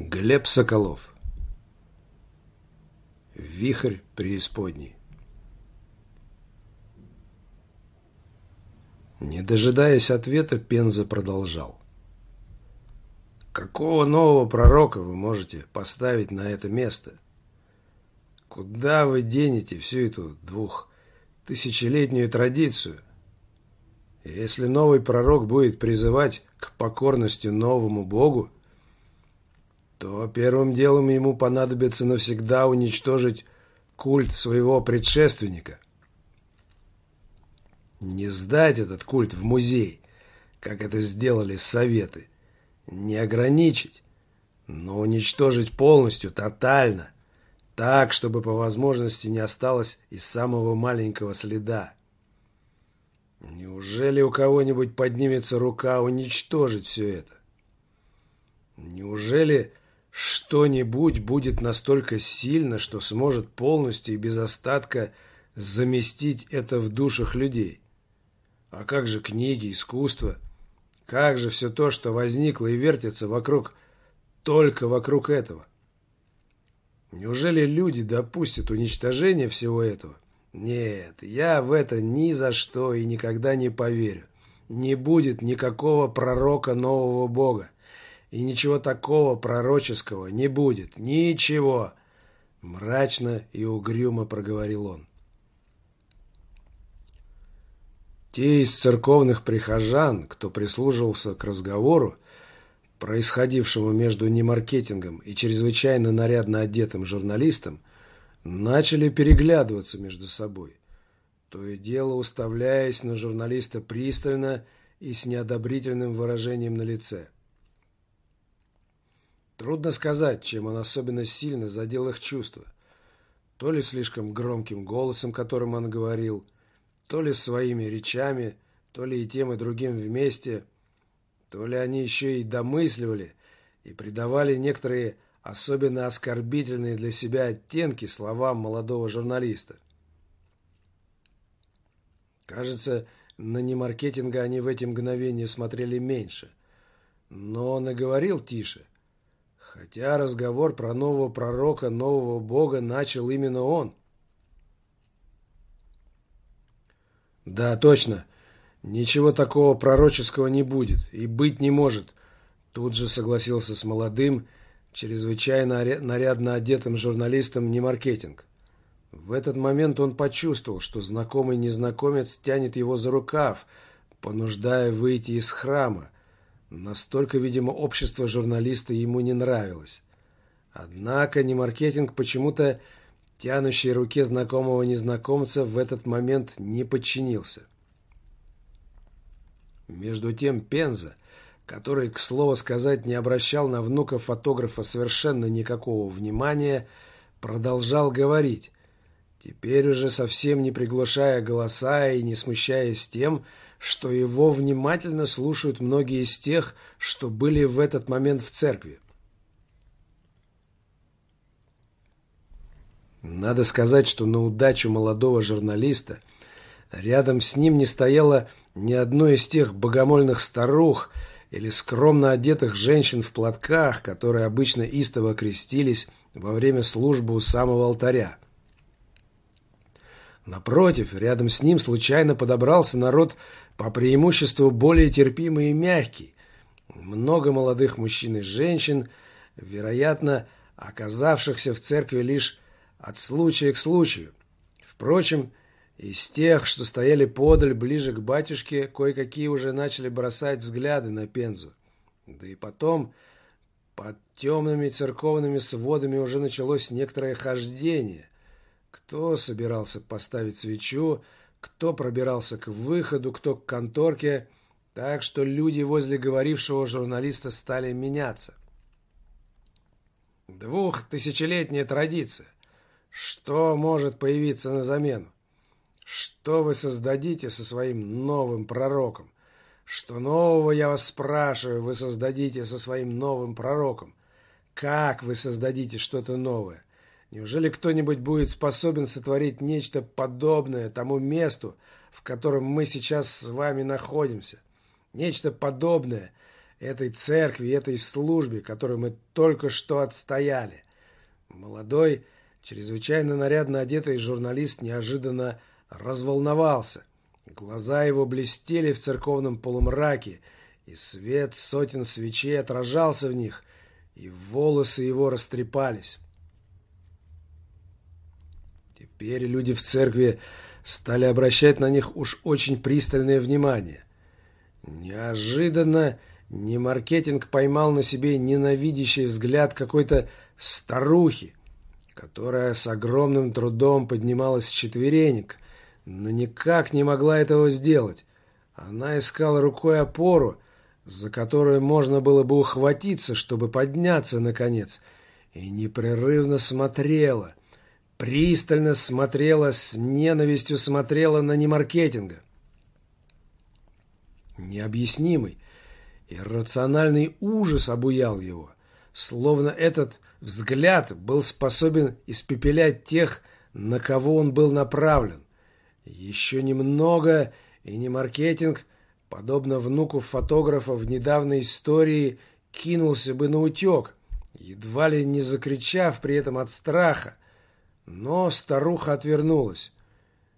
Глеб Соколов Вихрь преисподней Не дожидаясь ответа, Пенза продолжал. Какого нового пророка вы можете поставить на это место? Куда вы денете всю эту двухтысячелетнюю традицию? Если новый пророк будет призывать к покорности новому Богу, то первым делом ему понадобится навсегда уничтожить культ своего предшественника. Не сдать этот культ в музей, как это сделали Советы. Не ограничить, но уничтожить полностью, тотально. Так, чтобы по возможности не осталось и самого маленького следа. Неужели у кого-нибудь поднимется рука уничтожить все это? Неужели что-нибудь будет настолько сильно, что сможет полностью и без остатка заместить это в душах людей? А как же книги, искусство? Как же все то, что возникло и вертится вокруг, только вокруг этого? Неужели люди допустят уничтожение всего этого? Нет, я в это ни за что и никогда не поверю. Не будет никакого пророка нового Бога. И ничего такого пророческого не будет. Ничего. Мрачно и угрюмо проговорил он. Те из церковных прихожан, кто прислуживался к разговору, происходившему между немаркетингом и чрезвычайно нарядно одетым журналистом, начали переглядываться между собой, то и дело уставляясь на журналиста пристально и с неодобрительным выражением на лице. Трудно сказать, чем он особенно сильно задел их чувства. То ли слишком громким голосом, которым он говорил, то ли своими речами, то ли и тем, и другим вместе, то ли они еще и домысливали и придавали некоторые особенно оскорбительные для себя оттенки словам молодого журналиста. Кажется, на немаркетинга они в эти мгновения смотрели меньше. Но он и говорил тише. Хотя разговор про нового пророка, нового бога начал именно он. Да, точно. Ничего такого пророческого не будет и быть не может. Тут же согласился с молодым, чрезвычайно нарядно одетым журналистом не маркетинг. В этот момент он почувствовал, что знакомый незнакомец тянет его за рукав, понуждая выйти из храма. Настолько, видимо, общество журналиста ему не нравилось. Однако не маркетинг почему-то тянущей руке знакомого незнакомца в этот момент не подчинился. Между тем Пенза – который, к слову сказать, не обращал на внука фотографа совершенно никакого внимания, продолжал говорить, теперь уже совсем не приглушая голоса и не смущаясь тем, что его внимательно слушают многие из тех, что были в этот момент в церкви. Надо сказать, что на удачу молодого журналиста рядом с ним не стояло ни одной из тех богомольных старух, или скромно одетых женщин в платках, которые обычно истово крестились во время службы у самого алтаря. Напротив, рядом с ним случайно подобрался народ по преимуществу более терпимый и мягкий. Много молодых мужчин и женщин, вероятно, оказавшихся в церкви лишь от случая к случаю. Впрочем, из тех, что стояли подаль, ближе к батюшке, кое-какие уже начали бросать взгляды на Пензу. Да и потом, под темными церковными сводами уже началось некоторое хождение. Кто собирался поставить свечу, кто пробирался к выходу, кто к конторке, так что люди возле говорившего журналиста стали меняться. Двухтысячелетняя традиция. Что может появиться на замену? Что вы создадите со своим новым пророком? Что нового, я вас спрашиваю, вы создадите со своим новым пророком? Как вы создадите что-то новое? Неужели кто-нибудь будет способен сотворить нечто подобное тому месту, в котором мы сейчас с вами находимся? Нечто подобное этой церкви, этой службе, которую мы только что отстояли. Молодой, чрезвычайно нарядно одетый журналист неожиданно разволновался. Глаза его блестели в церковном полумраке, и свет сотен свечей отражался в них, и волосы его растрепались. Теперь люди в церкви стали обращать на них уж очень пристальное внимание. Неожиданно не маркетинг поймал на себе ненавидящий взгляд какой-то старухи, которая с огромным трудом поднималась с четверенек, но никак не могла этого сделать. Она искала рукой опору, за которую можно было бы ухватиться, чтобы подняться, наконец, и непрерывно смотрела, пристально смотрела, с ненавистью смотрела на немаркетинга. Необъяснимый, иррациональный ужас обуял его, словно этот взгляд был способен испепелять тех, на кого он был направлен. Еще немного, и немаркетинг – подобно внуку фотографа в недавней истории, кинулся бы на утек, едва ли не закричав при этом от страха. Но старуха отвернулась.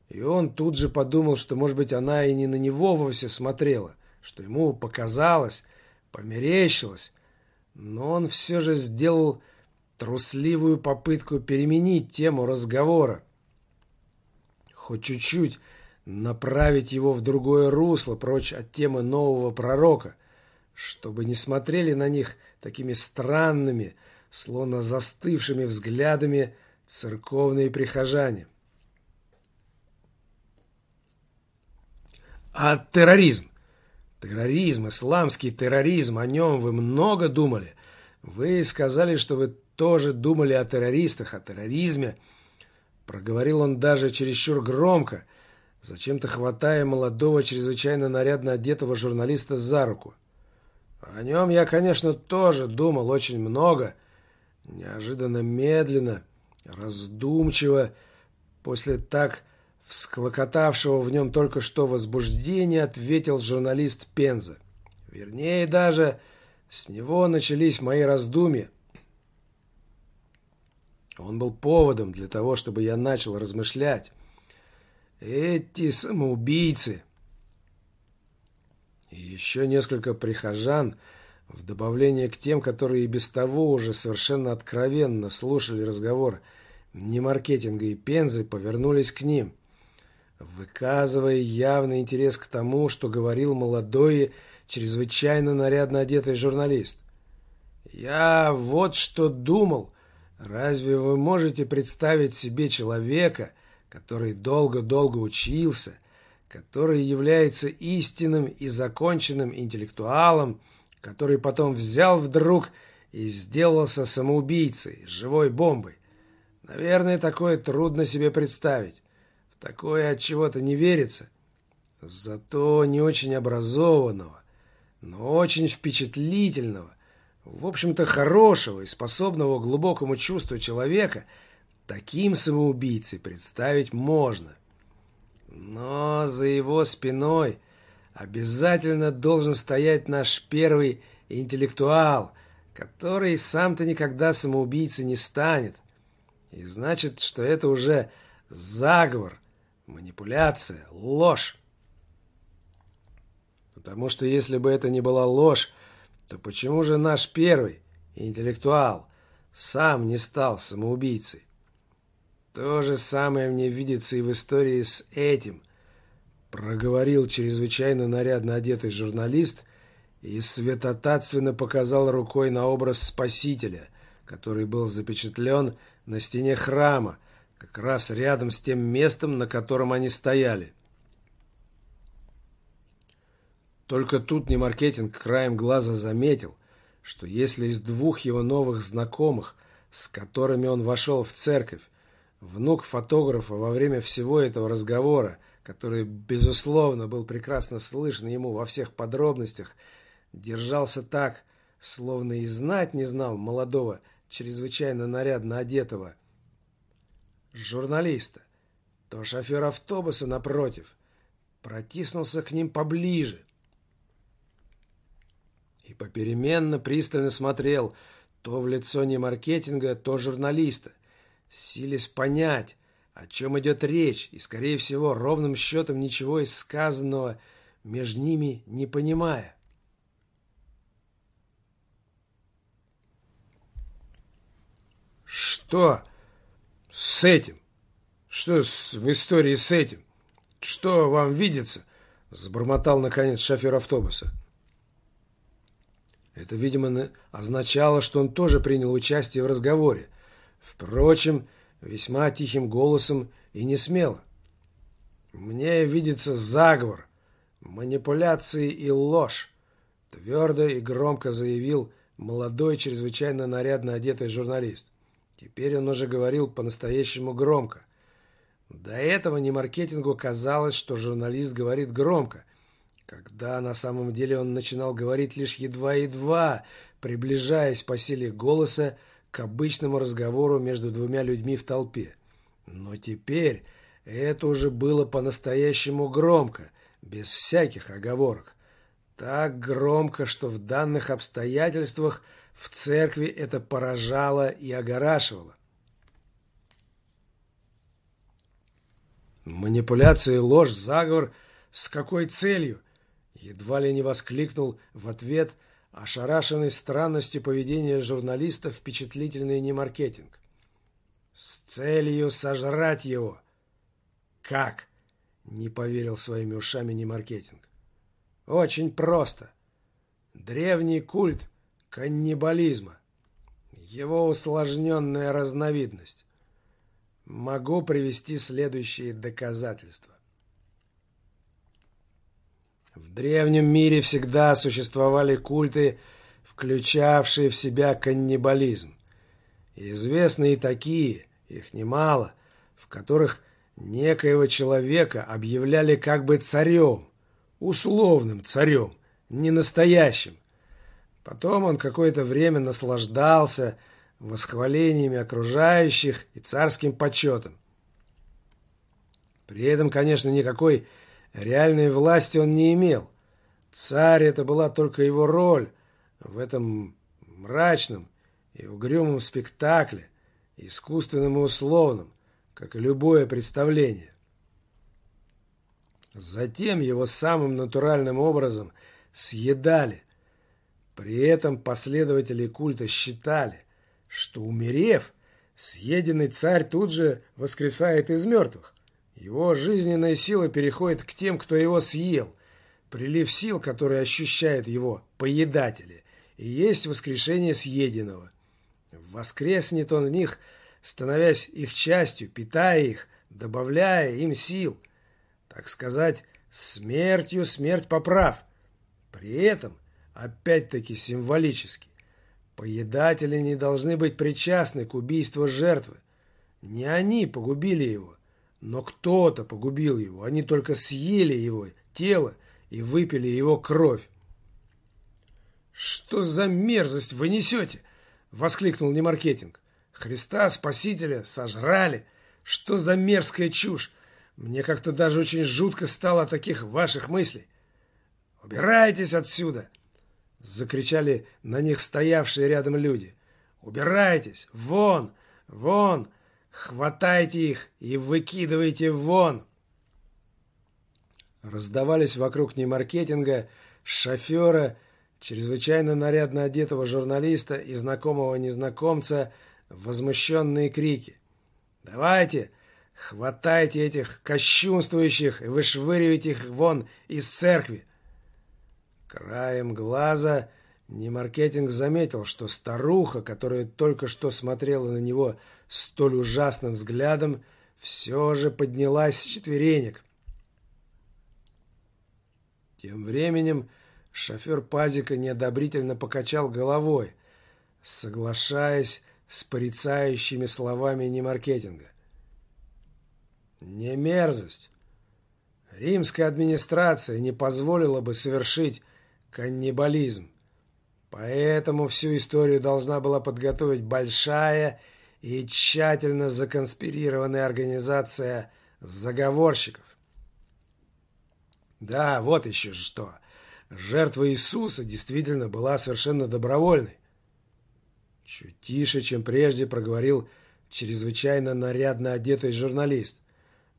И он тут же подумал, что, может быть, она и не на него вовсе смотрела, что ему показалось, померещилось. Но он все же сделал трусливую попытку переменить тему разговора. Хоть чуть-чуть, направить его в другое русло, прочь от темы нового пророка, чтобы не смотрели на них такими странными, словно застывшими взглядами церковные прихожане. А терроризм? Терроризм, исламский терроризм, о нем вы много думали. Вы сказали, что вы тоже думали о террористах, о терроризме. Проговорил он даже чересчур громко – зачем-то хватая молодого, чрезвычайно нарядно одетого журналиста за руку. О нем я, конечно, тоже думал очень много. Неожиданно медленно, раздумчиво, после так всклокотавшего в нем только что возбуждения, ответил журналист Пенза. Вернее, даже с него начались мои раздумья. Он был поводом для того, чтобы я начал размышлять. Эти самоубийцы! И еще несколько прихожан, в добавление к тем, которые и без того уже совершенно откровенно слушали разговор не маркетинга и Пензы, повернулись к ним, выказывая явный интерес к тому, что говорил молодой, чрезвычайно нарядно одетый журналист. «Я вот что думал. Разве вы можете представить себе человека, который долго-долго учился, который является истинным и законченным интеллектуалом, который потом взял вдруг и сделался самоубийцей, живой бомбой. Наверное, такое трудно себе представить. В такое от чего-то не верится. Зато не очень образованного, но очень впечатлительного, в общем-то хорошего и способного глубокому чувству человека – Таким самоубийцей представить можно. Но за его спиной обязательно должен стоять наш первый интеллектуал, который сам-то никогда самоубийцей не станет. И значит, что это уже заговор, манипуляция, ложь. Потому что если бы это не была ложь, то почему же наш первый интеллектуал сам не стал самоубийцей? То же самое мне видится и в истории с этим, проговорил чрезвычайно нарядно одетый журналист и светотатственно показал рукой на образ Спасителя, который был запечатлен на стене храма, как раз рядом с тем местом, на котором они стояли. Только тут не маркетинг краем глаза заметил, что если из двух его новых знакомых, с которыми он вошел в церковь, Внук фотографа во время всего этого разговора, который, безусловно, был прекрасно слышен ему во всех подробностях, держался так, словно и знать не знал молодого, чрезвычайно нарядно одетого журналиста, то шофер автобуса, напротив, протиснулся к ним поближе и попеременно пристально смотрел то в лицо не маркетинга, то журналиста, силясь понять, о чем идет речь, и, скорее всего, ровным счетом ничего из сказанного между ними не понимая. «Что с этим? Что с, в истории с этим? Что вам видится?» Забормотал, наконец, шофер автобуса. Это, видимо, означало, что он тоже принял участие в разговоре. Впрочем, весьма тихим голосом и не смело. «Мне видится заговор, манипуляции и ложь», твердо и громко заявил молодой, чрезвычайно нарядно одетый журналист. Теперь он уже говорил по-настоящему громко. До этого не маркетингу казалось, что журналист говорит громко, когда на самом деле он начинал говорить лишь едва-едва, приближаясь по силе голоса к обычному разговору между двумя людьми в толпе. Но теперь это уже было по-настоящему громко, без всяких оговорок. Так громко, что в данных обстоятельствах в церкви это поражало и огорашивало. Манипуляции, ложь, заговор. С какой целью? Едва ли не воскликнул в ответ ошарашенный странностью поведения журналиста впечатлительный немаркетинг. С целью сожрать его. Как? Не поверил своими ушами немаркетинг. Очень просто. Древний культ каннибализма. Его усложненная разновидность. Могу привести следующие доказательства. В древнем мире всегда существовали культы, включавшие в себя каннибализм. И известны и такие, их немало, в которых некоего человека объявляли как бы царем, условным царем, не настоящим. Потом он какое-то время наслаждался, восхвалениями окружающих и царским почетом. При этом, конечно, никакой реальной власти он не имел. Царь это была только его роль в этом мрачном и угрюмом спектакле, искусственном и условном, как и любое представление. Затем его самым натуральным образом съедали. При этом последователи культа считали, что, умерев, съеденный царь тут же воскресает из мертвых. Его жизненная сила переходит к тем, кто его съел. Прилив сил, который ощущают его поедатели, и есть воскрешение съеденного. Воскреснет он в них, становясь их частью, питая их, добавляя им сил. Так сказать, смертью смерть поправ. При этом, опять-таки символически, Поедатели не должны быть причастны к убийству жертвы. Не они погубили его, но кто-то погубил его. Они только съели его тело и выпили его кровь. «Что за мерзость вы несете?» — воскликнул Немаркетинг. «Христа Спасителя сожрали. Что за мерзкая чушь? Мне как-то даже очень жутко стало от таких ваших мыслей. Убирайтесь отсюда!» Закричали на них стоявшие рядом люди. «Убирайтесь! Вон! Вон! Хватайте их и выкидывайте вон!» Раздавались вокруг немаркетинга, шофера, чрезвычайно нарядно одетого журналиста и знакомого незнакомца возмущенные крики. «Давайте! Хватайте этих кощунствующих и вышвыривайте их вон из церкви! Краем глаза Немаркетинг заметил, что старуха, которая только что смотрела на него столь ужасным взглядом, все же поднялась с четверенек. Тем временем шофер пазика неодобрительно покачал головой, соглашаясь с порицающими словами немаркетинга. Не мерзость. Римская администрация не позволила бы совершить каннибализм. Поэтому всю историю должна была подготовить большая и тщательно законспирированная организация заговорщиков. Да, вот еще что. жертва Иисуса действительно была совершенно добровольной. Чуть тише, чем прежде, проговорил чрезвычайно нарядно одетый журналист.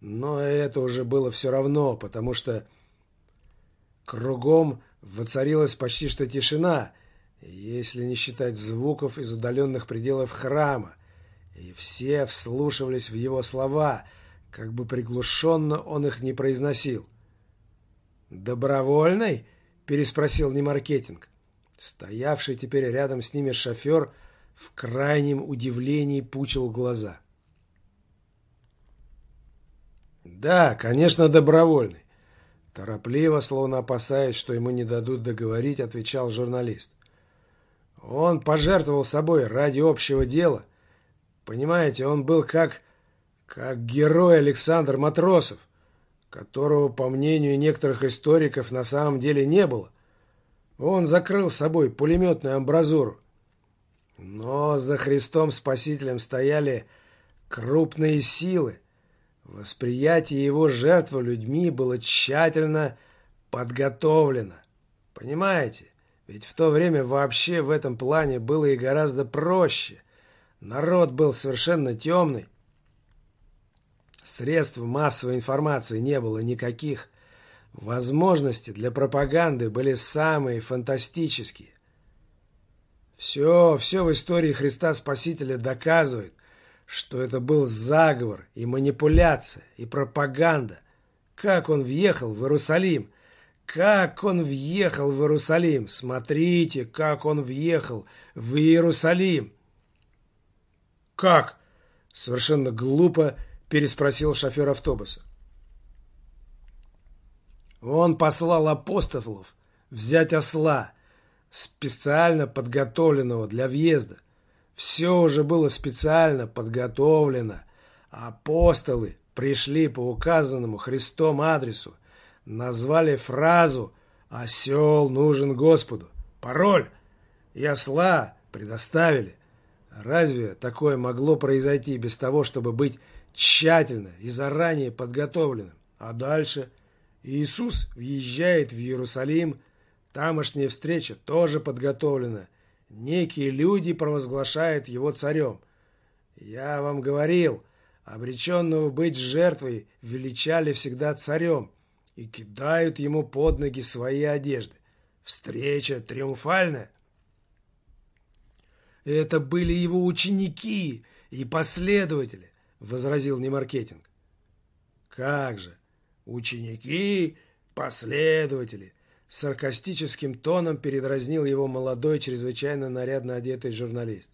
Но это уже было все равно, потому что кругом воцарилась почти что тишина, если не считать звуков из удаленных пределов храма, и все вслушивались в его слова, как бы приглушенно он их не произносил. «Добровольный?» – переспросил Немаркетинг. Стоявший теперь рядом с ними шофер в крайнем удивлении пучил глаза. «Да, конечно, добровольный», – торопливо, словно опасаясь, что ему не дадут договорить, отвечал журналист. «Он пожертвовал собой ради общего дела. Понимаете, он был как... как герой Александр Матросов, которого, по мнению некоторых историков, на самом деле не было. Он закрыл собой пулеметную амбразуру. Но за Христом Спасителем стояли крупные силы, Восприятие его жертвы людьми было тщательно подготовлено. Понимаете? Ведь в то время вообще в этом плане было и гораздо проще. Народ был совершенно темный. Средств массовой информации не было никаких. Возможности для пропаганды были самые фантастические. Все, все в истории Христа Спасителя доказывает, что это был заговор и манипуляция, и пропаганда. Как он въехал в Иерусалим? Как он въехал в Иерусалим? Смотрите, как он въехал в Иерусалим. Как? Совершенно глупо переспросил шофер автобуса. Он послал апостолов взять осла, специально подготовленного для въезда. Все уже было специально подготовлено. Апостолы пришли по указанному Христом адресу, назвали фразу «Осел нужен Господу». Пароль и осла предоставили. Разве такое могло произойти без того, чтобы быть тщательно и заранее подготовленным? А дальше Иисус въезжает в Иерусалим, тамошняя встреча тоже подготовлена – некие люди провозглашают его царем. Я вам говорил, обреченного быть жертвой величали всегда царем и кидают ему под ноги свои одежды. Встреча триумфальная. Это были его ученики и последователи, возразил Немаркетинг. Как же, ученики, последователи – Саркастическим тоном передразнил его молодой, чрезвычайно нарядно одетый журналист.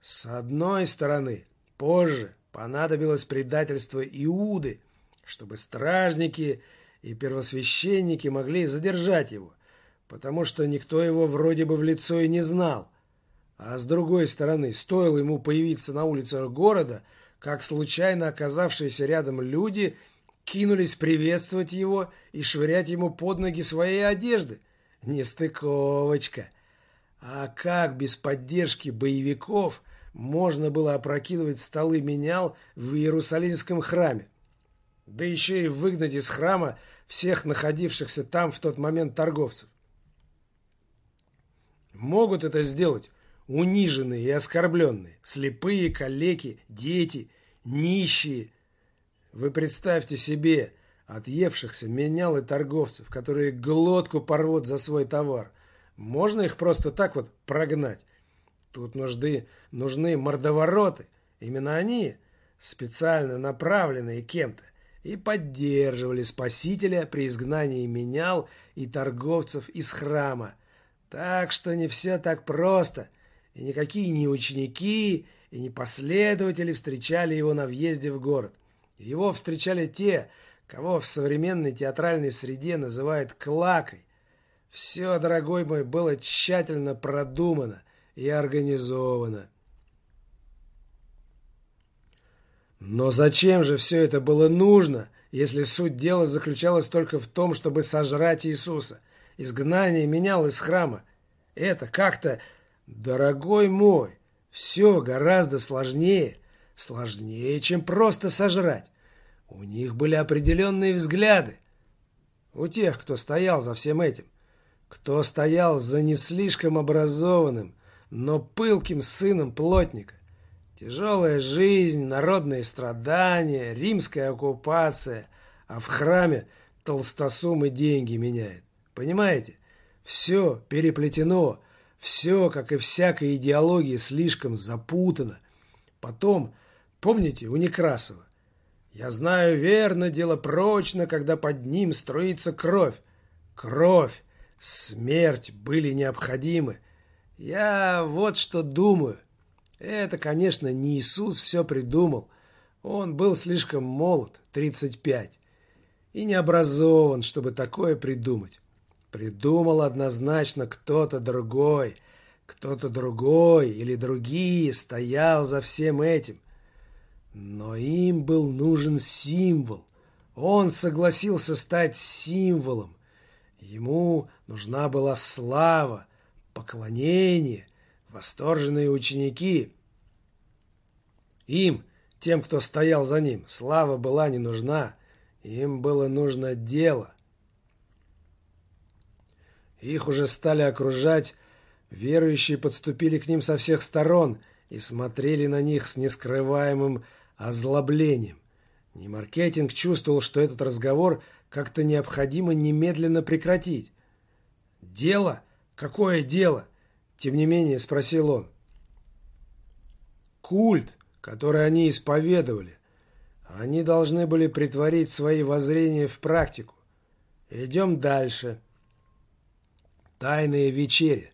С одной стороны, позже понадобилось предательство Иуды, чтобы стражники и первосвященники могли задержать его, потому что никто его вроде бы в лицо и не знал. А с другой стороны, стоило ему появиться на улицах города, как случайно оказавшиеся рядом люди – кинулись приветствовать его и швырять ему под ноги своей одежды. Нестыковочка. А как без поддержки боевиков можно было опрокидывать столы менял в Иерусалимском храме? Да еще и выгнать из храма всех находившихся там в тот момент торговцев. Могут это сделать униженные и оскорбленные, слепые, калеки, дети, нищие – вы представьте себе отъевшихся менял и торговцев, которые глотку порвут за свой товар. Можно их просто так вот прогнать? Тут нужны, нужны мордовороты. Именно они, специально направленные кем-то, и поддерживали Спасителя при изгнании менял и торговцев из храма. Так что не все так просто, и никакие не ученики, и не последователи встречали его на въезде в город. Его встречали те, кого в современной театральной среде называют «клакой». Все, дорогой мой, было тщательно продумано и организовано. Но зачем же все это было нужно, если суть дела заключалась только в том, чтобы сожрать Иисуса? Изгнание менял из храма. Это как-то, дорогой мой, все гораздо сложнее – сложнее, чем просто сожрать. У них были определенные взгляды. У тех, кто стоял за всем этим. кто стоял за не слишком образованным, но пылким сыном плотника. Тяжелая жизнь, народные страдания, римская оккупация, а в храме толстосумы деньги меняет. Понимаете? Все переплетено, все, как и всякая идеология, слишком запутано. Потом, помните, у Некрасова? Я знаю верно, дело прочно, когда под ним струится кровь. Кровь, смерть были необходимы. Я вот что думаю. Это, конечно, не Иисус все придумал. Он был слишком молод, 35, и не образован, чтобы такое придумать. Придумал однозначно кто-то другой, кто-то другой или другие стоял за всем этим. Но им был нужен символ. Он согласился стать символом. Ему нужна была слава, поклонение, восторженные ученики. Им, тем, кто стоял за ним, слава была не нужна. Им было нужно дело. Их уже стали окружать, верующие подступили к ним со всех сторон и смотрели на них с нескрываемым озлоблением. Не маркетинг чувствовал, что этот разговор как-то необходимо немедленно прекратить. «Дело? Какое дело?» Тем не менее, спросил он. «Культ, который они исповедовали. Они должны были притворить свои воззрения в практику. Идем дальше. Тайные вечери.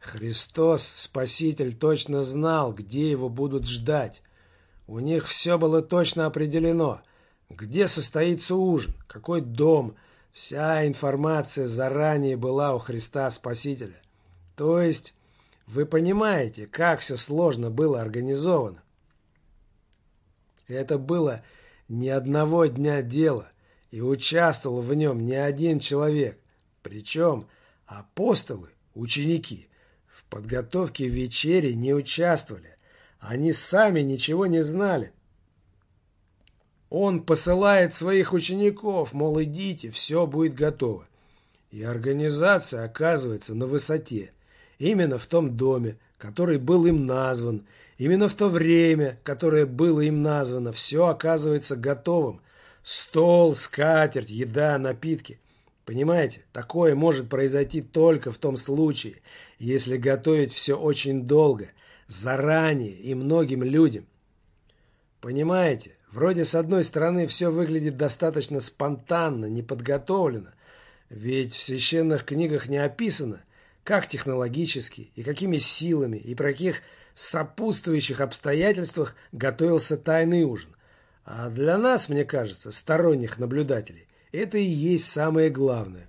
Христос, Спаситель, точно знал, где его будут ждать. У них все было точно определено. Где состоится ужин, какой дом. Вся информация заранее была у Христа Спасителя. То есть, вы понимаете, как все сложно было организовано. Это было не одного дня дело, и участвовал в нем не один человек. Причем апостолы, ученики, в подготовке вечери не участвовали. Они сами ничего не знали. Он посылает своих учеников, мол, идите, все будет готово. И организация оказывается на высоте. Именно в том доме, который был им назван. Именно в то время, которое было им названо, все оказывается готовым. Стол, скатерть, еда, напитки. Понимаете, такое может произойти только в том случае, если готовить все очень долго – заранее и многим людям. Понимаете, вроде с одной стороны все выглядит достаточно спонтанно, неподготовлено, ведь в священных книгах не описано, как технологически и какими силами и при каких сопутствующих обстоятельствах готовился тайный ужин. А для нас, мне кажется, сторонних наблюдателей, это и есть самое главное.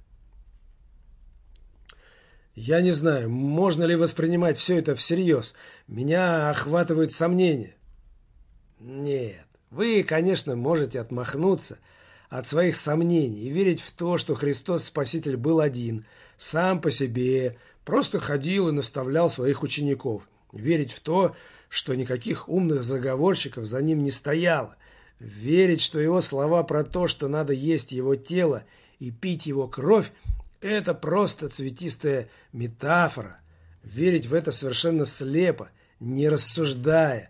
Я не знаю, можно ли воспринимать все это всерьез. Меня охватывают сомнения. Нет, вы, конечно, можете отмахнуться от своих сомнений и верить в то, что Христос Спаситель был один, сам по себе, просто ходил и наставлял своих учеников. Верить в то, что никаких умных заговорщиков за ним не стояло. Верить, что его слова про то, что надо есть его тело и пить его кровь, это просто цветистая метафора. Верить в это совершенно слепо, не рассуждая.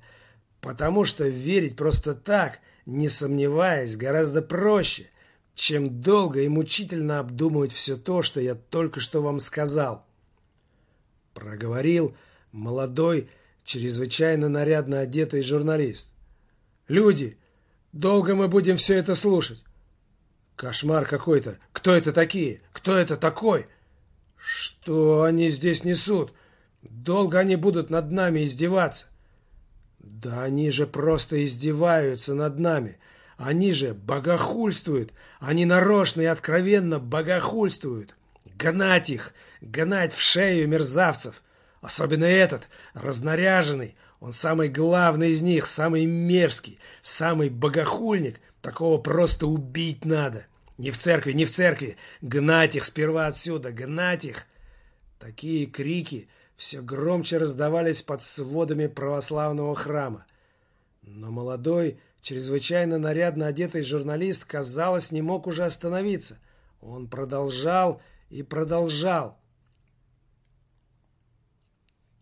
Потому что верить просто так, не сомневаясь, гораздо проще, чем долго и мучительно обдумывать все то, что я только что вам сказал. Проговорил молодой, чрезвычайно нарядно одетый журналист. «Люди, долго мы будем все это слушать?» Кошмар какой-то. Кто это такие? Кто это такой? Что они здесь несут? Долго они будут над нами издеваться? Да они же просто издеваются над нами. Они же богохульствуют. Они нарочно и откровенно богохульствуют. Гнать их, гнать в шею мерзавцев. Особенно этот, разнаряженный. Он самый главный из них, самый мерзкий, самый богохульник – Такого просто убить надо. Не в церкви, не в церкви. Гнать их сперва отсюда, гнать их. Такие крики все громче раздавались под сводами православного храма. Но молодой, чрезвычайно нарядно одетый журналист, казалось, не мог уже остановиться. Он продолжал и продолжал.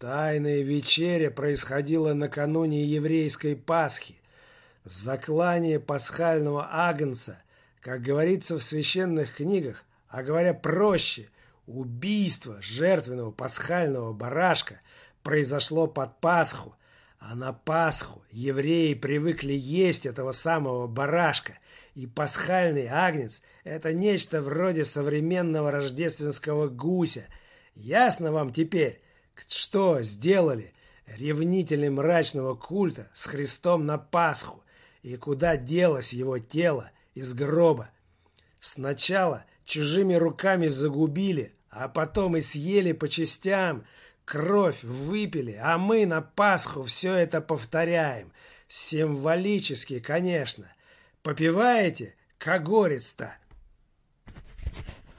Тайная вечеря происходила накануне еврейской Пасхи. Заклание пасхального агнца, как говорится в священных книгах, а говоря проще, убийство жертвенного пасхального барашка произошло под Пасху, а на Пасху евреи привыкли есть этого самого барашка, и пасхальный агнец – это нечто вроде современного рождественского гуся. Ясно вам теперь, что сделали ревнители мрачного культа с Христом на Пасху, и куда делось его тело из гроба? Сначала чужими руками загубили, а потом и съели по частям – Кровь выпили, а мы на Пасху все это повторяем. Символически, конечно. Попиваете? Как горец-то.